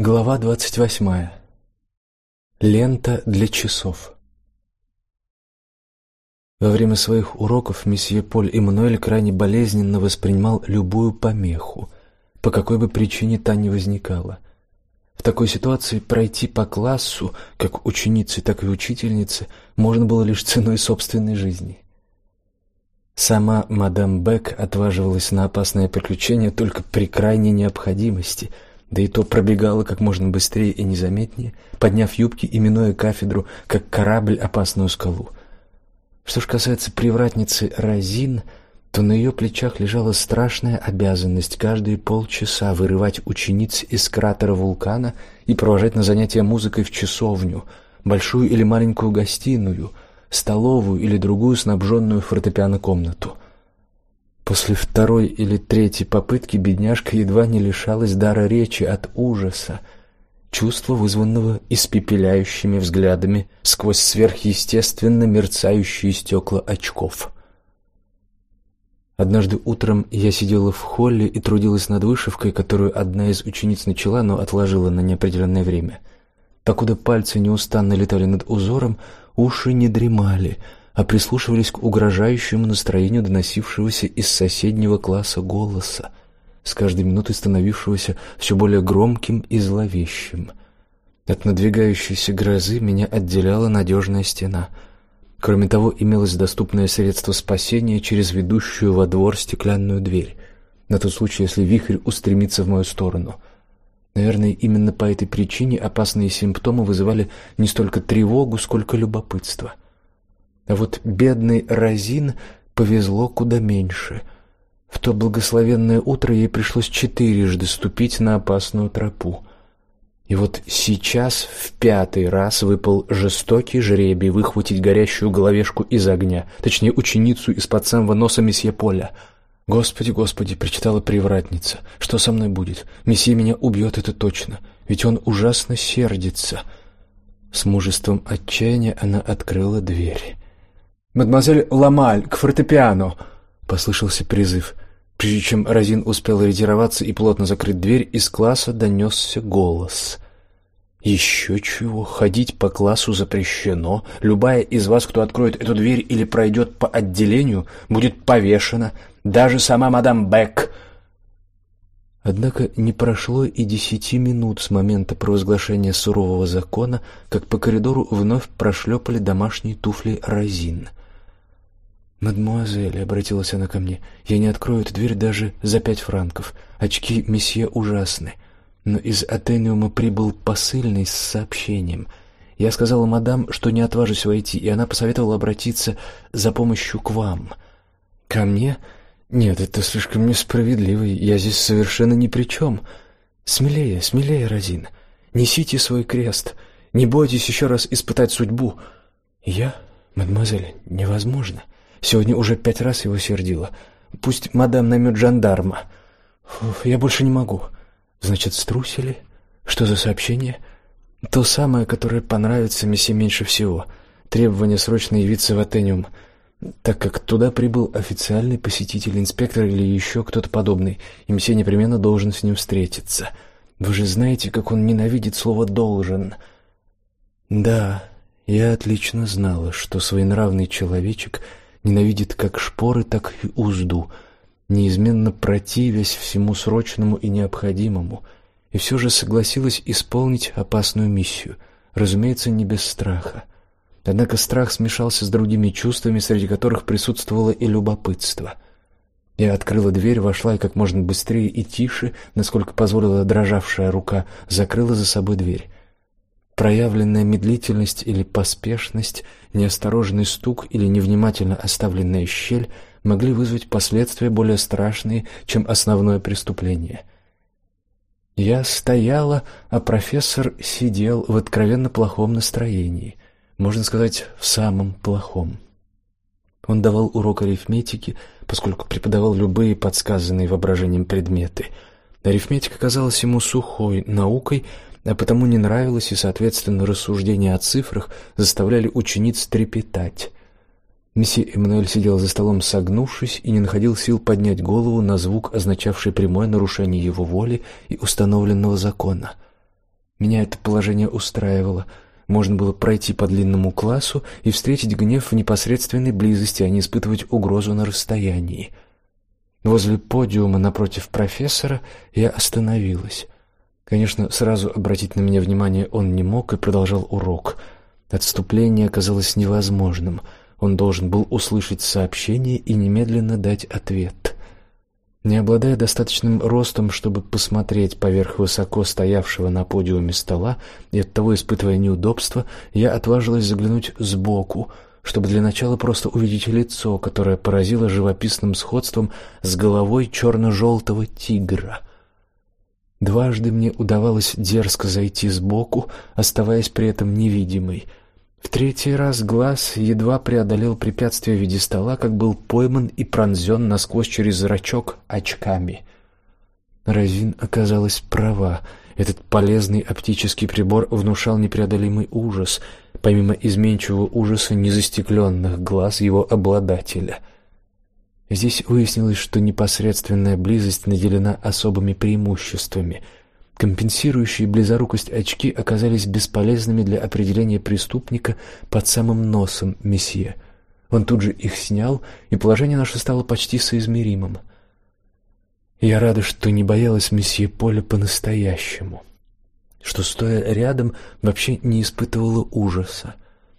Глава двадцать восьмая. Лента для часов. Во время своих уроков месье Поль Эммануэль крайне болезненно воспринимал любую помеху, по какой бы причине та ни возникала. В такой ситуации пройти по классу, как ученице, так и учительнице, можно было лишь ценой собственной жизни. Сама мадам Бек отваживалась на опасное приключение только при крайней необходимости – да и то пробегала как можно быстрее и незаметнее, подняв юбки и минуя кафедру, как корабль опасную скалу. Что ж касается привратницы Разин, то на ее плечах лежала страшная обязанность каждые полчаса вырывать учениц из кратера вулкана и провожать на занятия музыкой в часовню, большую или маленькую гостиную, столовую или другую снабженную фортепиано комнату — После второй или третьей попытки бедняжка едва не лишалась дара речи от ужаса, чувства, вызванного испепеляющими взглядами сквозь сверхъестественно мерцающие стекла очков. Однажды утром я сидела в холле и трудилась над вышивкой, которую одна из учениц начала, но отложила на неопределенное время. Покуда пальцы неустанно летали над узором, уши не дремали, а прислушивались к угрожающему настроению доносившегося из соседнего класса голоса, с каждой минутой становившегося все более громким и зловещим. От надвигающейся грозы меня отделяла надежная стена. Кроме того, имелось доступное средство спасения через ведущую во двор стеклянную дверь, на тот случай, если вихрь устремится в мою сторону. Наверное, именно по этой причине опасные симптомы вызывали не столько тревогу, сколько любопытство — а вот бедный Разин повезло куда меньше. В то благословенное утро ей пришлось четырежды ступить на опасную тропу. И вот сейчас в пятый раз выпал жестокий жребий выхватить горящую головешку из огня, точнее ученицу из-под самого носа месье Поля. Господи, Господи, причитала привратница, что со мной будет? Месье меня убьет, это точно, ведь он ужасно сердится. С мужеством отчаяния она открыла дверь. «Мадемуазель Ламаль, к фортепиано!» — послышался призыв. Прежде чем Розин успел ретироваться и плотно закрыть дверь, из класса донесся голос. «Еще чего? Ходить по классу запрещено. Любая из вас, кто откроет эту дверь или пройдет по отделению, будет повешена. Даже сама мадам Бек!» Однако не прошло и десяти минут с момента провозглашения сурового закона, как по коридору вновь прошлепали домашние туфли Розин. «Мадемуазель», — обратилась она ко мне, — «я не открою эту дверь даже за пять франков. Очки месье ужасны. Но из Атениума прибыл посыльный с сообщением. Я сказала мадам, что не отважусь войти, и она посоветовала обратиться за помощью к вам». «Ко мне? Нет, это слишком несправедливо. Я здесь совершенно ни при чем. Смелее, смелее, Розин. Несите свой крест. Не бойтесь еще раз испытать судьбу». «Я? Мадемуазель, невозможно». Сегодня уже пять раз его сердила. Пусть мадам наймет жандарма. Фух, я больше не могу. Значит, струсили? Что за сообщение? То самое, которое понравится месье меньше всего. Требование срочно явиться в Атениум, так как туда прибыл официальный посетитель, инспектор или еще кто-то подобный, и месье непременно должен с ним встретиться. Вы же знаете, как он ненавидит слово «должен». Да, я отлично знала, что своенравный человечек — ненавидит как шпоры, так и узду, неизменно противясь всему срочному и необходимому, и все же согласилась исполнить опасную миссию, разумеется, не без страха. Однако страх смешался с другими чувствами, среди которых присутствовало и любопытство. Я открыла дверь, вошла и как можно быстрее и тише, насколько позволила дрожавшая рука, закрыла за собой дверь. Проявленная медлительность или поспешность, неосторожный стук или невнимательно оставленная щель могли вызвать последствия более страшные, чем основное преступление. Я стояла, а профессор сидел в откровенно плохом настроении, можно сказать, в самом плохом. Он давал урок арифметики, поскольку преподавал любые подсказанные воображением предметы. Арифметика казалась ему сухой наукой, а потому не нравилось и, соответственно, рассуждения о цифрах заставляли учениц трепетать. Месье Эммануэль сидел за столом согнувшись и не находил сил поднять голову на звук, означавший прямое нарушение его воли и установленного закона. Меня это положение устраивало. Можно было пройти по длинному классу и встретить гнев в непосредственной близости, а не испытывать угрозу на расстоянии. Возле подиума напротив профессора я остановилась. Конечно, сразу обратить на меня внимание он не мог и продолжал урок. Отступление оказалось невозможным. Он должен был услышать сообщение и немедленно дать ответ. Не обладая достаточным ростом, чтобы посмотреть поверх высоко стоявшего на подиуме стола и оттого испытывая неудобство, я отважилась заглянуть сбоку, чтобы для начала просто увидеть лицо, которое поразило живописным сходством с головой черно желтого тигра. Дважды мне удавалось дерзко зайти сбоку, оставаясь при этом невидимой. В третий раз глаз едва преодолел препятствие в виде стола, как был пойман и пронзен насквозь через зрачок очками. Разин оказалась права. Этот полезный оптический прибор внушал непреодолимый ужас, помимо изменчивого ужаса незастекленных глаз его обладателя. Здесь выяснилось, что непосредственная близость наделена особыми преимуществами — Компенсирующие близорукость очки оказались бесполезными для определения преступника под самым носом месье. Он тут же их снял, и положение наше стало почти соизмеримым. Я рада, что не боялась месье Поля по-настоящему, что стоя рядом вообще не испытывала ужаса.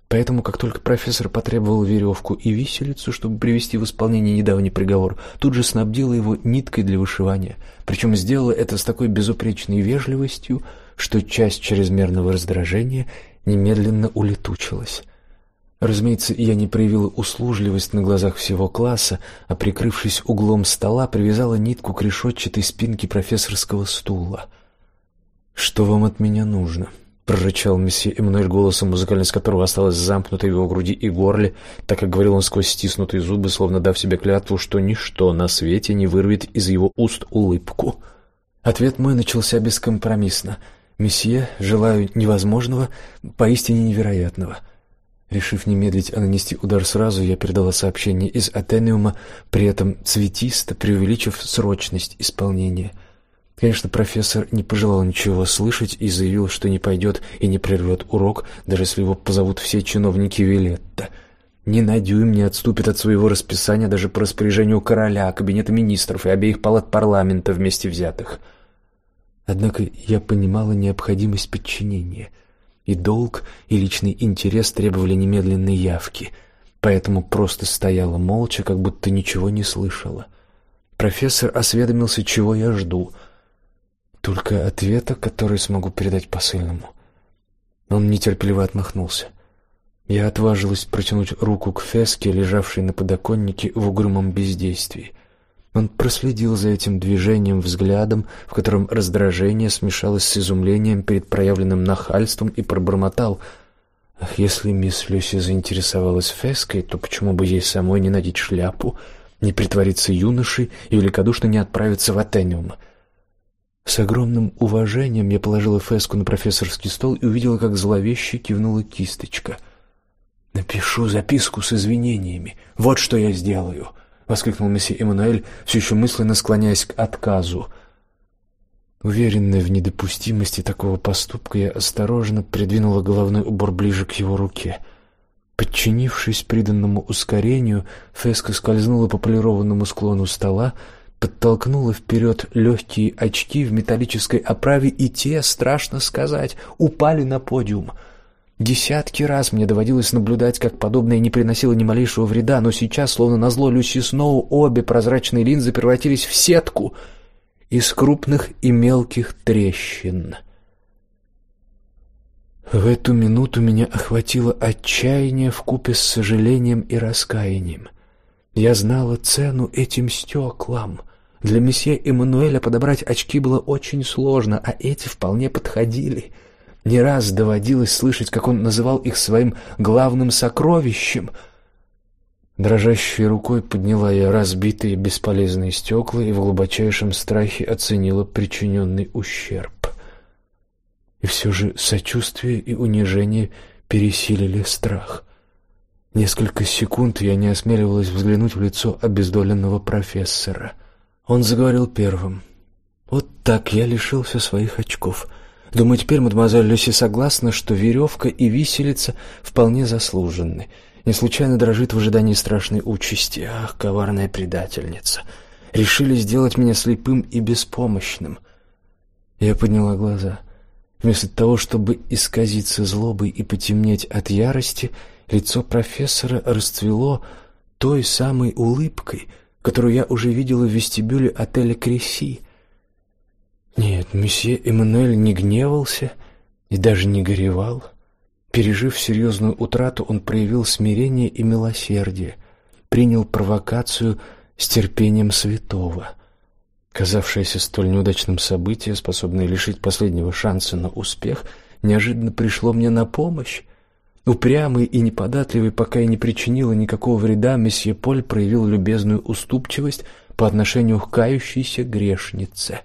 Поэтому, как только профессор потребовал веревку и виселицу, чтобы привести в исполнение недавний приговор, тут же снабдила его ниткой для вышивания, причем сделала это с такой безупречной вежливостью, что часть чрезмерного раздражения немедленно улетучилась. Разумеется, я не проявила услужливость на глазах всего класса, а прикрывшись углом стола, привязала нитку к решетчатой спинке профессорского стула. Что вам от меня нужно? Прорычал месье Эммануэль голосом, музыкальность которого осталась замкнутой в его груди и горле, так как говорил он сквозь стиснутые зубы, словно дав себе клятву, что ничто на свете не вырвет из его уст улыбку. Ответ мой начался бескомпромиссно. Месье, желаю невозможного, поистине невероятного. Решив не медлить, а нанести удар сразу, я передала сообщение из Атениума, при этом цветисто преувеличив срочность исполнения. Конечно, профессор не пожелал ничего слышать и заявил, что не пойдет и не прервет урок, даже если его позовут все чиновники Вилетта. Ни на дюйм не отступит от своего расписания даже по распоряжению короля, кабинета министров и обеих палат парламента вместе взятых. Однако я понимала необходимость подчинения, и долг, и личный интерес требовали немедленной явки, поэтому просто стояла молча, как будто ничего не слышала. Профессор осведомился, чего я жду — только ответа, который смогу передать посыльному. Он нетерпеливо отмахнулся. Я отважилась протянуть руку к Феске, лежавшей на подоконнике в угрюмом бездействии. Он проследил за этим движением взглядом, в котором раздражение смешалось с изумлением перед проявленным нахальством, и пробормотал: "Ах, если мисс Люси заинтересовалась Феской, то почему бы ей самой не надеть шляпу, не притвориться юношей и великодушно не отправиться в Атениум?" С огромным уважением я положила феску на профессорский стол и увидела, как зловеще кивнула кисточка. Напишу записку с извинениями. Вот что я сделаю, воскликнул месье Эммануэль, все еще мысленно склоняясь к отказу. Уверенная в недопустимости такого поступка, я осторожно придвинула головной убор ближе к его руке. Подчинившись приданному ускорению, феска скользнула по полированному склону стола, подтолкнула вперед легкие очки в металлической оправе, и те, страшно сказать, упали на подиум. Десятки раз мне доводилось наблюдать, как подобное не приносило ни малейшего вреда, но сейчас, словно назло Люси Сноу, обе прозрачные линзы превратились в сетку из крупных и мелких трещин. В эту минуту меня охватило отчаяние вкупе с сожалением и раскаянием. Я знала цену этим стеклам. Для месье Эммануэля подобрать очки было очень сложно, а эти вполне подходили. Не раз доводилось слышать, как он называл их своим главным сокровищем. Дрожащей рукой подняла я разбитые бесполезные стекла и в глубочайшем страхе оценила причиненный ущерб. И все же сочувствие и унижение пересилили страх. Несколько секунд я не осмеливалась взглянуть в лицо обездоленного профессора. Он заговорил первым. Вот так я лишился своих очков. Думаю, теперь мадемуазель Люси согласна, что веревка и виселица вполне заслуженны. Не случайно дрожит в ожидании страшной участи. Ах, коварная предательница! Решили сделать меня слепым и беспомощным. Я подняла глаза. Вместо того, чтобы исказиться злобой и потемнеть от ярости, лицо профессора расцвело той самой улыбкой, которую я уже видела в вестибюле отеля Креси. Нет, месье Эммануэль не гневался и даже не горевал. Пережив серьезную утрату, он проявил смирение и милосердие, принял провокацию с терпением святого. Казавшееся столь неудачным событие, способное лишить последнего шанса на успех, неожиданно пришло мне на помощь. Упрямый и неподатливый, пока я не причинила никакого вреда, месье Поль проявил любезную уступчивость по отношению к кающейся грешнице.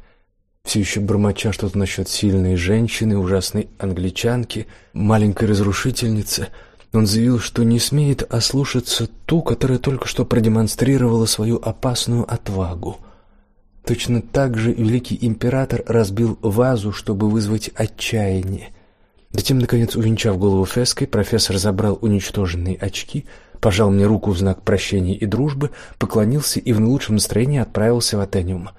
Все еще бормоча что-то насчет сильной женщины, ужасной англичанки, маленькой разрушительницы, он заявил, что не смеет ослушаться ту, которая только что продемонстрировала свою опасную отвагу. Точно так же великий император разбил вазу, чтобы вызвать отчаяние. Затем, наконец, увенчав голову феской, профессор забрал уничтоженные очки, пожал мне руку в знак прощения и дружбы, поклонился и в наилучшем настроении отправился в Атениум.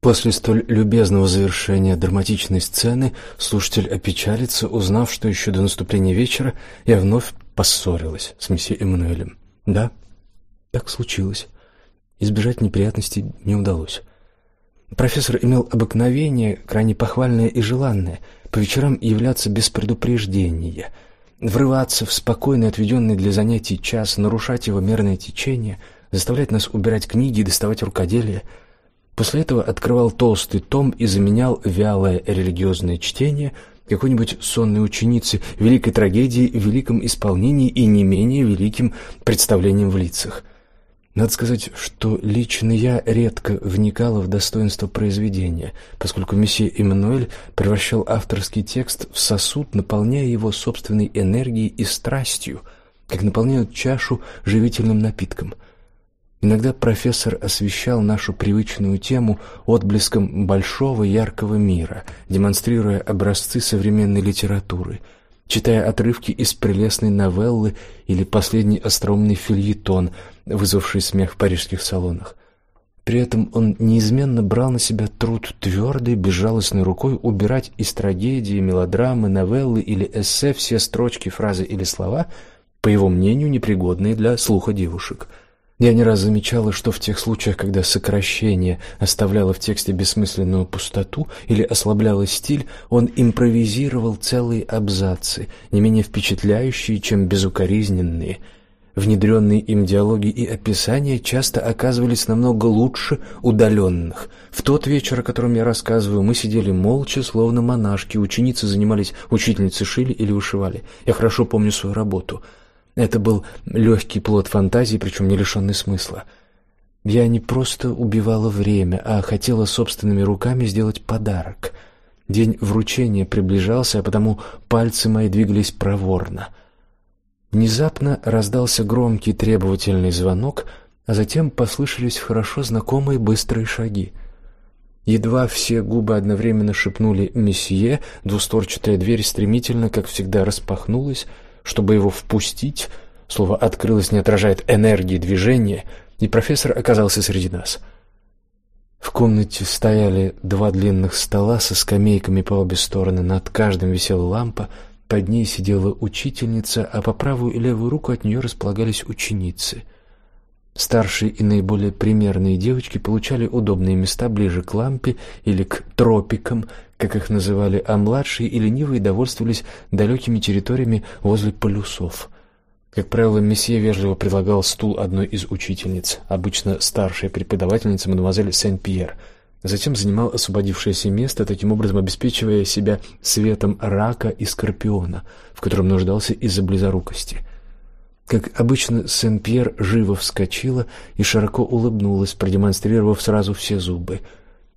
После столь любезного завершения драматичной сцены слушатель опечалится, узнав, что еще до наступления вечера я вновь поссорилась с месье Эммануэлем. Да, так случилось. Избежать неприятностей не удалось. Профессор имел обыкновение, крайне похвальное и желанное, по вечерам являться без предупреждения, врываться в спокойный отведенный для занятий час, нарушать его мерное течение, заставлять нас убирать книги и доставать рукоделие — После этого открывал толстый том и заменял вялое религиозное чтение какой-нибудь сонной ученицы великой трагедии в великом исполнении и не менее великим представлением в лицах. Надо сказать, что лично я редко вникала в достоинство произведения, поскольку месье Эммануэль превращал авторский текст в сосуд, наполняя его собственной энергией и страстью, как наполняют чашу живительным напитком – Иногда профессор освещал нашу привычную тему отблеском большого яркого мира, демонстрируя образцы современной литературы, читая отрывки из прелестной новеллы или последний остроумный фельетон, вызвавший смех в парижских салонах. При этом он неизменно брал на себя труд твердой, безжалостной рукой убирать из трагедии, мелодрамы, новеллы или эссе все строчки, фразы или слова, по его мнению, непригодные для слуха девушек – я не раз замечала, что в тех случаях, когда сокращение оставляло в тексте бессмысленную пустоту или ослабляло стиль, он импровизировал целые абзацы, не менее впечатляющие, чем безукоризненные. Внедренные им диалоги и описания часто оказывались намного лучше удаленных. В тот вечер, о котором я рассказываю, мы сидели молча, словно монашки, ученицы занимались, учительницы шили или вышивали. Я хорошо помню свою работу — это был легкий плод фантазии, причем не лишенный смысла. Я не просто убивала время, а хотела собственными руками сделать подарок. День вручения приближался, а потому пальцы мои двигались проворно. Внезапно раздался громкий требовательный звонок, а затем послышались хорошо знакомые быстрые шаги. Едва все губы одновременно шепнули месье, двустворчатая дверь стремительно, как всегда, распахнулась, чтобы его впустить. Слово открылось не отражает энергии движения, и профессор оказался среди нас. В комнате стояли два длинных стола со скамейками по обе стороны, над каждым висела лампа, под ней сидела учительница, а по правую и левую руку от нее располагались ученицы. Старшие и наиболее примерные девочки получали удобные места ближе к лампе или к тропикам, как их называли, а младшие и ленивые довольствовались далекими территориями возле полюсов. Как правило, месье вежливо предлагал стул одной из учительниц, обычно старшей преподавательницы мадемуазель Сен-Пьер. Затем занимал освободившееся место, таким образом обеспечивая себя светом рака и скорпиона, в котором нуждался из-за близорукости. Как обычно, Сен-Пьер живо вскочила и широко улыбнулась, продемонстрировав сразу все зубы —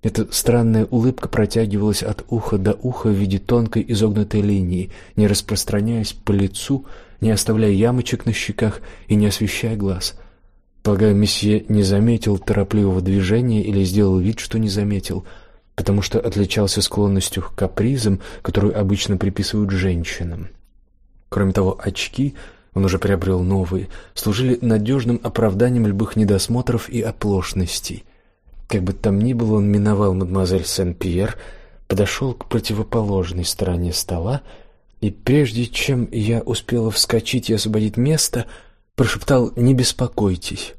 эта странная улыбка протягивалась от уха до уха в виде тонкой изогнутой линии, не распространяясь по лицу, не оставляя ямочек на щеках и не освещая глаз. Полагаю, месье не заметил торопливого движения или сделал вид, что не заметил. потому что отличался склонностью к капризам, которую обычно приписывают женщинам. Кроме того, очки он уже приобрел новые, служили надежным оправданием любых недосмотров и оплошностей. Как бы там ни было, он миновал мадемуазель Сен-Пьер, подошел к противоположной стороне стола и прежде чем я успела вскочить и освободить место, прошептал: "Не беспокойтесь".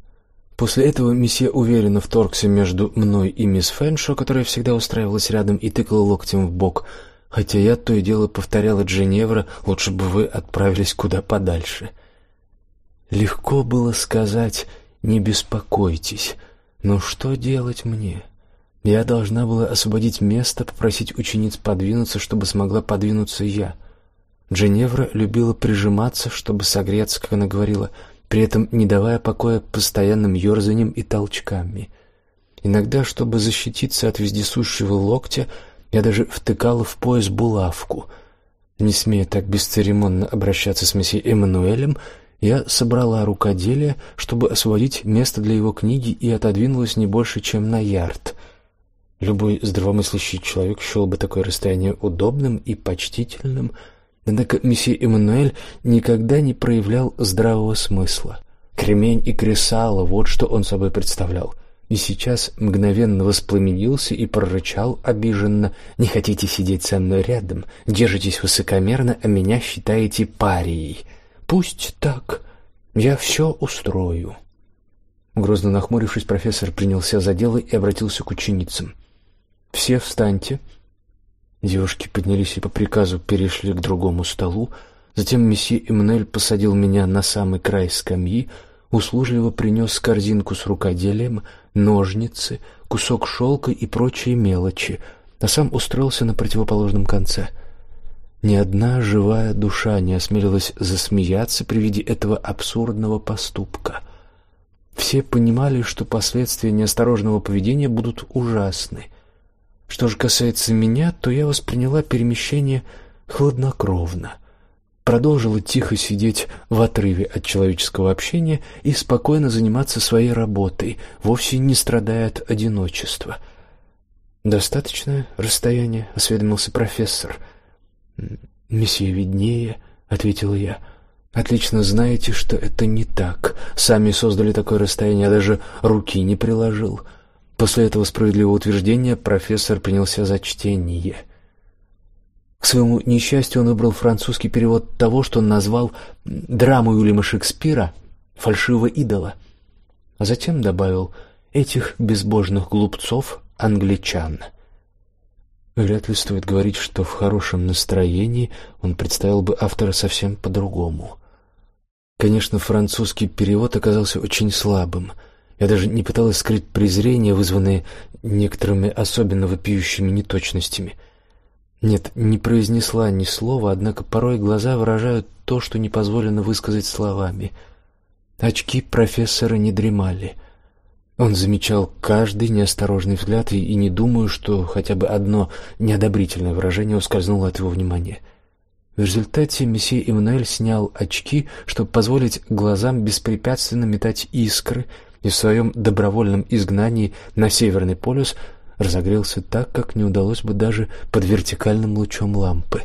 После этого месье уверенно вторгся между мной и мисс Фэншо, которая всегда устраивалась рядом и тыкала локтем в бок, хотя я то и дело повторяла Дженевра: "Лучше бы вы отправились куда подальше". Легко было сказать: "Не беспокойтесь", но что делать мне? Я должна была освободить место, попросить учениц подвинуться, чтобы смогла подвинуться я. Дженевра любила прижиматься, чтобы согреться, как она говорила, при этом не давая покоя постоянным ерзаниям и толчками. Иногда, чтобы защититься от вездесущего локтя, я даже втыкала в пояс булавку. Не смея так бесцеремонно обращаться с месье Эммануэлем, я собрала рукоделие, чтобы освободить место для его книги и отодвинулась не больше, чем на ярд. Любой здравомыслящий человек счел бы такое расстояние удобным и почтительным, Однако месье Эммануэль никогда не проявлял здравого смысла. Кремень и кресало вот что он собой представлял. И сейчас мгновенно воспламенился и прорычал обиженно: "Не хотите сидеть со мной рядом, держитесь высокомерно, а меня считаете парией. Пусть так. Я все устрою". Грозно нахмурившись, профессор принялся за дело и обратился к ученицам. Все встаньте. Девушки поднялись и по приказу перешли к другому столу. Затем месье Эмнель посадил меня на самый край скамьи, услужливо принес корзинку с рукоделием, ножницы, кусок шелка и прочие мелочи, а сам устроился на противоположном конце. Ни одна живая душа не осмелилась засмеяться при виде этого абсурдного поступка. Все понимали, что последствия неосторожного поведения будут ужасны. Что же касается меня, то я восприняла перемещение хладнокровно. Продолжила тихо сидеть в отрыве от человеческого общения и спокойно заниматься своей работой, вовсе не страдая от одиночества. Достаточное расстояние, осведомился профессор. Месье виднее, ответила я. Отлично знаете, что это не так. Сами создали такое расстояние, я даже руки не приложил. После этого справедливого утверждения профессор принялся за чтение. К своему несчастью он выбрал французский перевод того, что он назвал драму Уильяма Шекспира «Фальшивого идола», а затем добавил «этих безбожных глупцов англичан». Вряд ли стоит говорить, что в хорошем настроении он представил бы автора совсем по-другому. Конечно, французский перевод оказался очень слабым — я даже не пыталась скрыть презрение, вызванное некоторыми особенно вопиющими неточностями. Нет, не произнесла ни слова, однако порой глаза выражают то, что не позволено высказать словами. Очки профессора не дремали. Он замечал каждый неосторожный взгляд и, и не думаю, что хотя бы одно неодобрительное выражение ускользнуло от его внимания. В результате месье Эммануэль снял очки, чтобы позволить глазам беспрепятственно метать искры, и в своем добровольном изгнании на Северный полюс разогрелся так, как не удалось бы даже под вертикальным лучом лампы.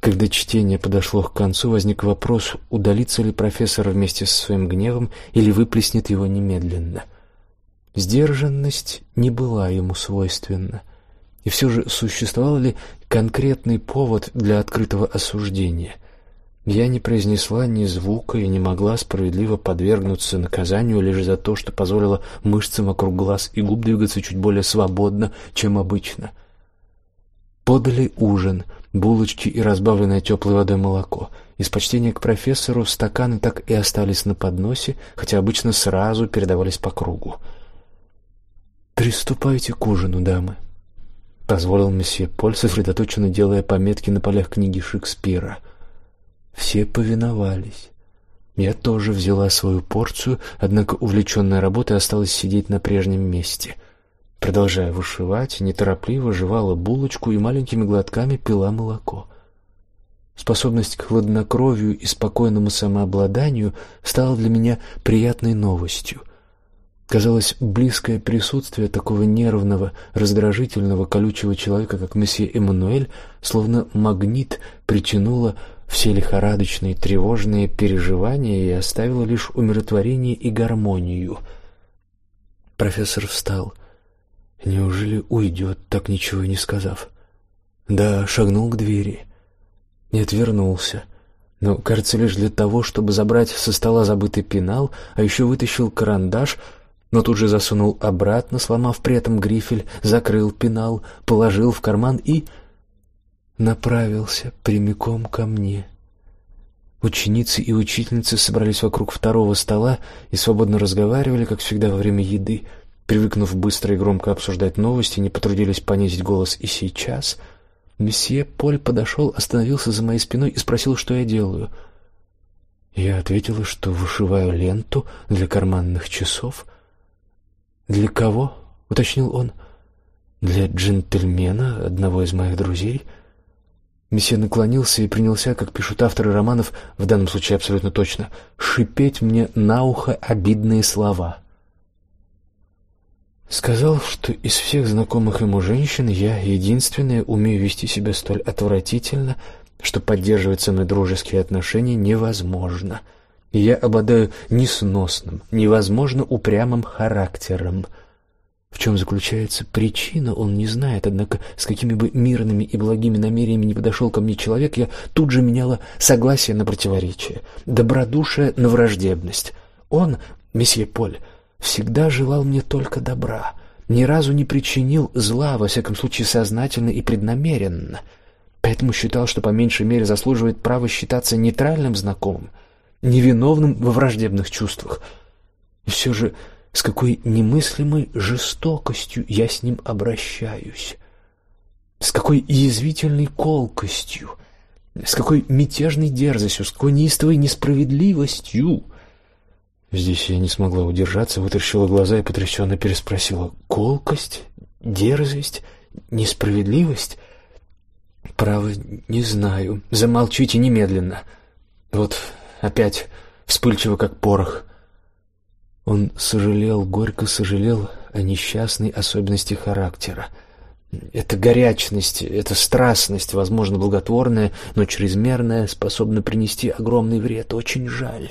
Когда чтение подошло к концу, возник вопрос, удалится ли профессор вместе со своим гневом или выплеснет его немедленно. Сдержанность не была ему свойственна. И все же существовал ли конкретный повод для открытого осуждения? Я не произнесла ни звука и не могла справедливо подвергнуться наказанию лишь за то, что позволила мышцам вокруг глаз и губ двигаться чуть более свободно, чем обычно. Подали ужин, булочки и разбавленное теплой водой молоко. Из почтения к профессору стаканы так и остались на подносе, хотя обычно сразу передавались по кругу. Приступайте к ужину, дамы, позволил месье Поль, сосредоточенно делая пометки на полях книги Шекспира. Все повиновались. Я тоже взяла свою порцию, однако увлеченная работой осталась сидеть на прежнем месте. Продолжая вышивать, неторопливо жевала булочку и маленькими глотками пила молоко. Способность к хладнокровию и спокойному самообладанию стала для меня приятной новостью. Казалось, близкое присутствие такого нервного, раздражительного, колючего человека, как месье Эммануэль, словно магнит притянуло все лихорадочные, тревожные переживания и оставило лишь умиротворение и гармонию. Профессор встал. Неужели уйдет, так ничего и не сказав? Да, шагнул к двери. Нет, вернулся. Но, кажется, лишь для того, чтобы забрать со стола забытый пенал, а еще вытащил карандаш — но тут же засунул обратно, сломав при этом грифель, закрыл пенал, положил в карман и направился прямиком ко мне. Ученицы и учительницы собрались вокруг второго стола и свободно разговаривали, как всегда во время еды. Привыкнув быстро и громко обсуждать новости, не потрудились понизить голос и сейчас. Месье Поль подошел, остановился за моей спиной и спросил, что я делаю. Я ответила, что вышиваю ленту для карманных часов — «Для кого?» — уточнил он. «Для джентльмена, одного из моих друзей». Месье наклонился и принялся, как пишут авторы романов, в данном случае абсолютно точно, шипеть мне на ухо обидные слова. Сказал, что из всех знакомых ему женщин я единственная умею вести себя столь отвратительно, что поддерживать со мной дружеские отношения невозможно — и я обладаю несносным, невозможно упрямым характером. В чем заключается причина, он не знает, однако с какими бы мирными и благими намерениями не подошел ко мне человек, я тут же меняла согласие на противоречие, добродушие на враждебность. Он, месье Поль, всегда желал мне только добра, ни разу не причинил зла, во всяком случае сознательно и преднамеренно, поэтому считал, что по меньшей мере заслуживает права считаться нейтральным знакомым — невиновным во враждебных чувствах. И все же с какой немыслимой жестокостью я с ним обращаюсь, с какой язвительной колкостью, с какой мятежной дерзостью, с какой неистовой несправедливостью. Здесь я не смогла удержаться, вытаращила глаза и потрясенно переспросила: "Колкость, дерзость, несправедливость?" Право, не знаю. Замолчите немедленно. Вот опять вспыльчиво, как порох. Он сожалел, горько сожалел о несчастной особенности характера. Эта горячность, эта страстность, возможно, благотворная, но чрезмерная, способна принести огромный вред. Очень жаль.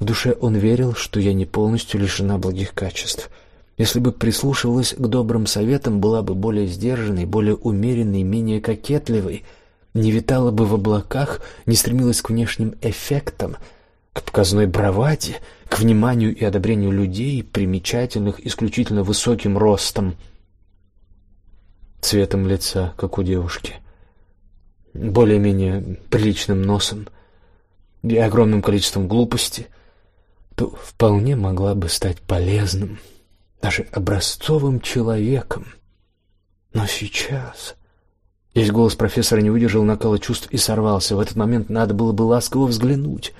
В душе он верил, что я не полностью лишена благих качеств. Если бы прислушивалась к добрым советам, была бы более сдержанной, более умеренной, менее кокетливой — не витала бы в облаках, не стремилась к внешним эффектам, к показной браваде, к вниманию и одобрению людей, примечательных исключительно высоким ростом, цветом лица, как у девушки, более-менее приличным носом и огромным количеством глупости, то вполне могла бы стать полезным, даже образцовым человеком. Но сейчас Весь голос профессора не выдержал накала чувств и сорвался. В этот момент надо было бы ласково взглянуть,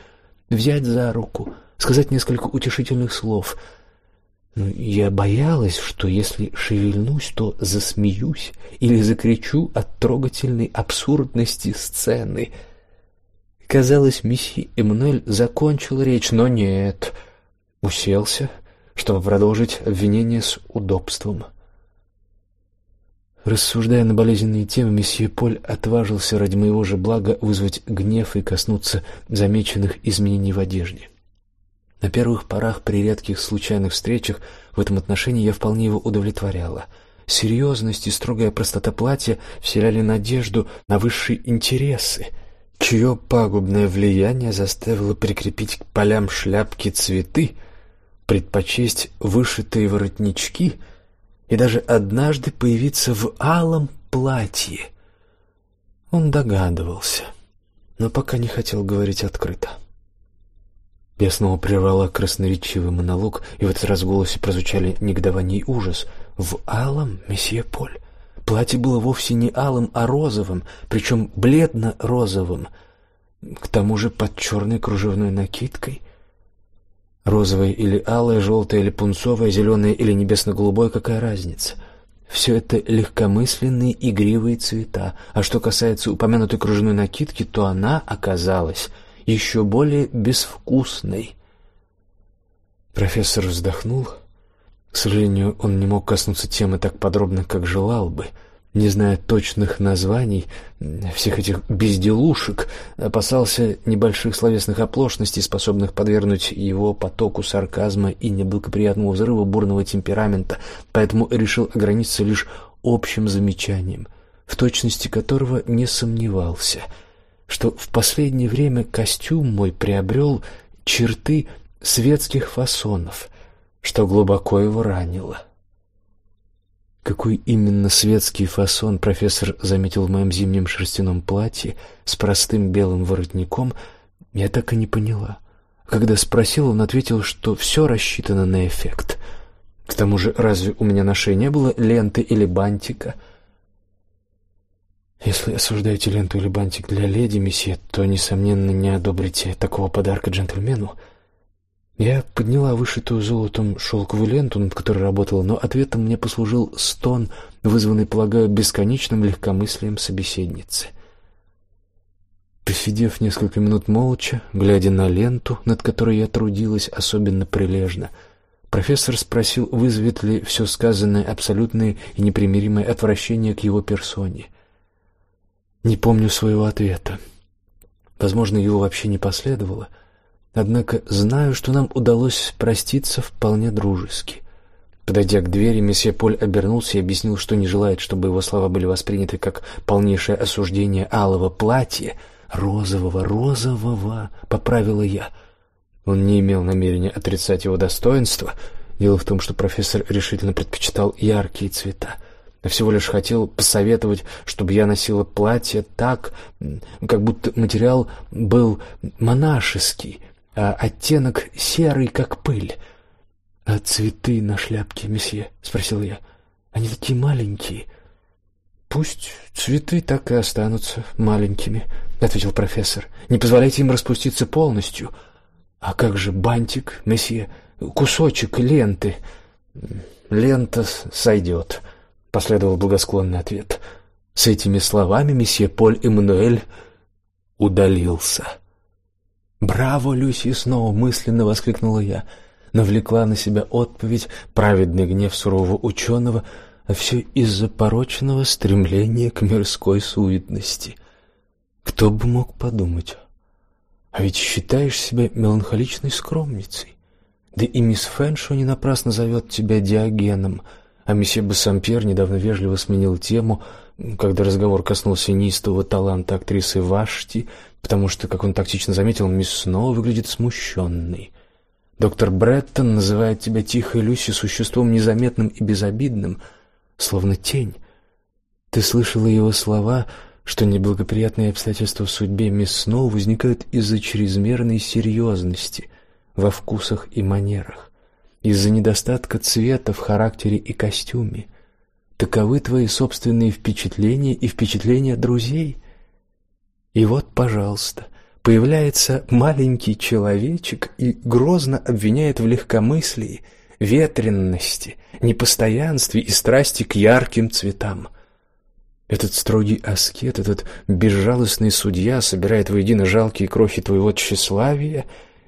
взять за руку, сказать несколько утешительных слов. Но я боялась, что если шевельнусь, то засмеюсь или закричу от трогательной абсурдности сцены. Казалось, месье Эммануэль закончил речь, но нет, уселся, чтобы продолжить обвинение с удобством. Рассуждая на болезненные темы, месье Поль отважился ради моего же блага вызвать гнев и коснуться замеченных изменений в одежде. На первых порах при редких случайных встречах в этом отношении я вполне его удовлетворяла. Серьезность и строгая простота платья вселяли надежду на высшие интересы, чье пагубное влияние заставило прикрепить к полям шляпки цветы, предпочесть вышитые воротнички — и даже однажды появиться в алом платье. Он догадывался, но пока не хотел говорить открыто. Я снова прервала красноречивый монолог, и в этот раз в голосе прозвучали негодование и ужас. В алом, месье Поль. Платье было вовсе не алым, а розовым, причем бледно-розовым, к тому же под черной кружевной накидкой — Розовое или алое, желтое или пунцовое, зеленое или небесно-голубое, какая разница? Все это легкомысленные игривые цвета. А что касается упомянутой кружевной накидки, то она оказалась еще более безвкусной. Профессор вздохнул, К сожалению, он не мог коснуться темы так подробно, как желал бы — не зная точных названий всех этих безделушек, опасался небольших словесных оплошностей, способных подвергнуть его потоку сарказма и неблагоприятного взрыва бурного темперамента, поэтому решил ограничиться лишь общим замечанием, в точности которого не сомневался, что в последнее время костюм мой приобрел черты светских фасонов, что глубоко его ранило. Какой именно светский фасон профессор заметил в моем зимнем шерстяном платье с простым белым воротником, я так и не поняла. Когда спросил, он ответил, что все рассчитано на эффект. К тому же, разве у меня на шее не было ленты или бантика? Если осуждаете ленту или бантик для леди, месье, то несомненно не одобрите такого подарка джентльмену. Я подняла вышитую золотом шелковую ленту, над которой работала, но ответом мне послужил стон, вызванный, полагаю, бесконечным легкомыслием собеседницы. Посидев несколько минут молча, глядя на ленту, над которой я трудилась особенно прилежно, профессор спросил, вызовет ли все сказанное абсолютное и непримиримое отвращение к его персоне. Не помню своего ответа. Возможно, его вообще не последовало — Однако знаю, что нам удалось проститься вполне дружески. Подойдя к двери, месье Поль обернулся и объяснил, что не желает, чтобы его слова были восприняты как полнейшее осуждение алого платья, розового, розового, поправила я. Он не имел намерения отрицать его достоинства. Дело в том, что профессор решительно предпочитал яркие цвета, а всего лишь хотел посоветовать, чтобы я носила платье так, как будто материал был монашеский, а оттенок серый, как пыль. А цветы на шляпке, месье, спросил я. Они такие маленькие. Пусть цветы так и останутся маленькими, ответил профессор. Не позволяйте им распуститься полностью. А как же бантик, месье, кусочек ленты? Лента сойдет», — последовал благосклонный ответ. С этими словами месье Поль Эммануэль удалился. «Браво, Люси!» — снова мысленно воскликнула я. Навлекла на себя отповедь, праведный гнев сурового ученого, а все из-за порочного стремления к мирской суетности. Кто бы мог подумать? А ведь считаешь себя меланхоличной скромницей. Да и мисс Фэншо не напрасно зовет тебя Диогеном, а месье Бассампьер недавно вежливо сменил тему, когда разговор коснулся неистового таланта актрисы Вашти потому что, как он тактично заметил, мисс Сноу выглядит смущенной. Доктор Бреттон называет тебя тихой Люси существом незаметным и безобидным, словно тень. Ты слышала его слова, что неблагоприятные обстоятельства в судьбе мисс Сноу возникают из-за чрезмерной серьезности во вкусах и манерах, из-за недостатка цвета в характере и костюме. Таковы твои собственные впечатления и впечатления друзей. И вот, пожалуйста, появляется маленький человечек и грозно обвиняет в легкомыслии, ветренности, непостоянстве и страсти к ярким цветам. Этот строгий аскет, этот безжалостный судья собирает воедино жалкие крохи твоего тщеславия,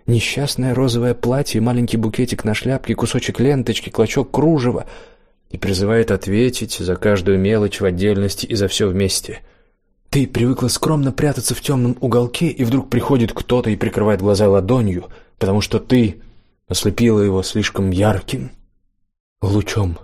несчастное розовое платье, маленький букетик на шляпке, кусочек ленточки, клочок кружева и призывает ответить за каждую мелочь в отдельности и за все вместе — ты привыкла скромно прятаться в темном уголке, и вдруг приходит кто-то и прикрывает глаза ладонью, потому что ты ослепила его слишком ярким лучом